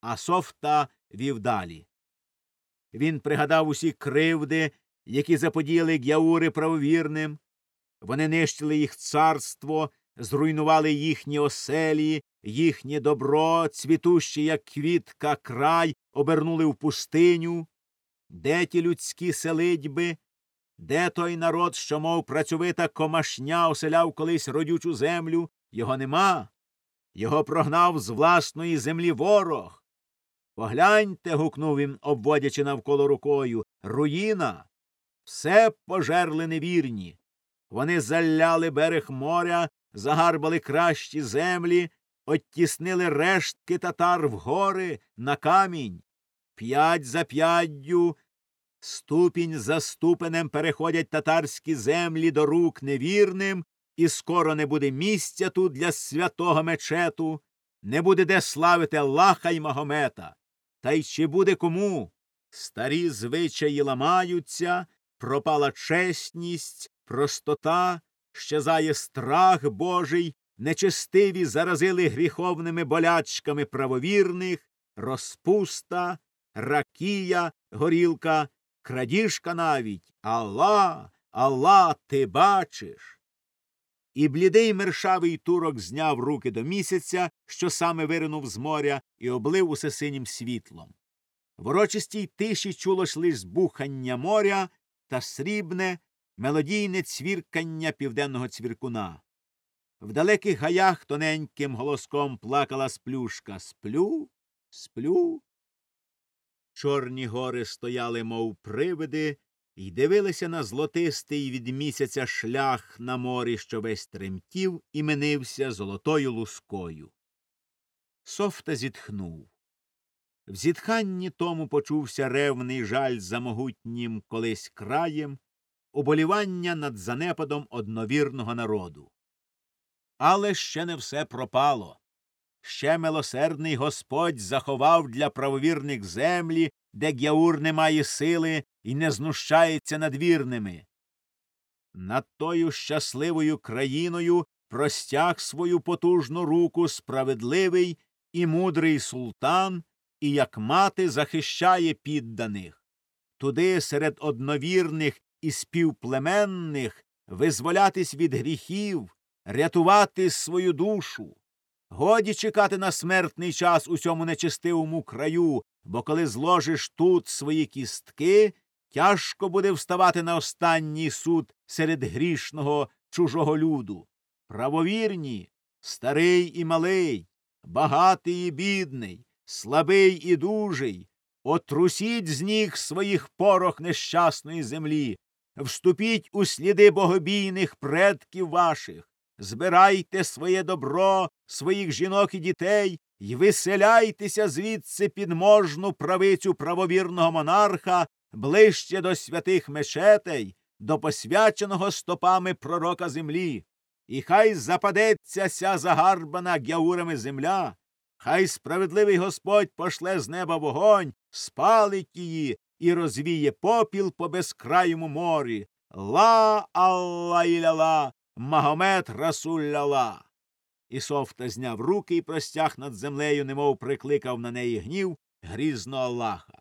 а софта вів далі. Він пригадав усі кривди, які заподіяли гяури правовірним. Вони нищили їх царство, зруйнували їхні оселі, їхнє добро, цвітущі, як квітка, край, обернули в пустиню. Де ті людські селидьби? Де той народ, що, мов працьовита комашня, оселяв колись родючу землю? Його нема. Його прогнав з власної землі ворог. Погляньте. гукнув він, обводячи навколо рукою. Руїна. Все пожерли невірні. Вони заляли берег моря, загарбали кращі землі, оттіснили рештки татар в гори на камінь. П'ять за п'яддю, ступінь за ступенем переходять татарські землі до рук невірним, і скоро не буде місця тут для святого мечету, не буде де славити Аллаха й Магомета. Та й чи буде кому? Старі звичаї ламаються, пропала чесність, простота, щезає страх Божий, нечестиві заразили гріховними болячками правовірних, розпуста, ракія, горілка, крадіжка навіть. Алла, Алла, ти бачиш. І блідий мершавий турок зняв руки до місяця, що саме виринув з моря, і облив усе синім світлом. В урочистій тиші чулось лиш збухання моря та срібне, мелодійне цвіркання південного цвіркуна. В далеких гаях тоненьким голоском плакала сплюшка Сплю, сплю. Чорні гори стояли, мов привиди, і дивилися на золотистий від місяця шлях на морі, що весь тремтів і минився золотою лускою. Софта зітхнув. В зітханні тому почувся ревний жаль за могутнім колись краєм, уболівання над занепадом одновірного народу. Але ще не все пропало. Ще милосердний Господь заховав для правовірних землі, де гяур не має сили і не знущається над вірними. Над тою щасливою країною простяг свою потужну руку справедливий і мудрий султан, і як мати захищає підданих. Туди серед одновірних і співплеменних визволятись від гріхів, рятувати свою душу. Годі чекати на смертний час у цьому нечистивому краю, бо коли зложиш тут свої кістки, тяжко буде вставати на останній суд серед грішного чужого люду. Правовірні, старий і малий, багатий і бідний, слабий і дужий, отрусіть з ніг своїх порох нещасної землі, вступіть у сліди богобійних предків ваших, збирайте своє добро, своїх жінок і дітей і виселяйтеся звідси під можну правицю правовірного монарха ближче до святих мечетей, до посвяченого стопами пророка землі. І хай западеться ся загарбана гяурами земля, хай справедливий Господь пошле з неба вогонь, спалить її і розвіє попіл по безкрайому морі. Ла Алла іляла, Магомед Расулляла. Ісофта зняв руки і простяг над землею, немов прикликав на неї гнів грізно Аллаха.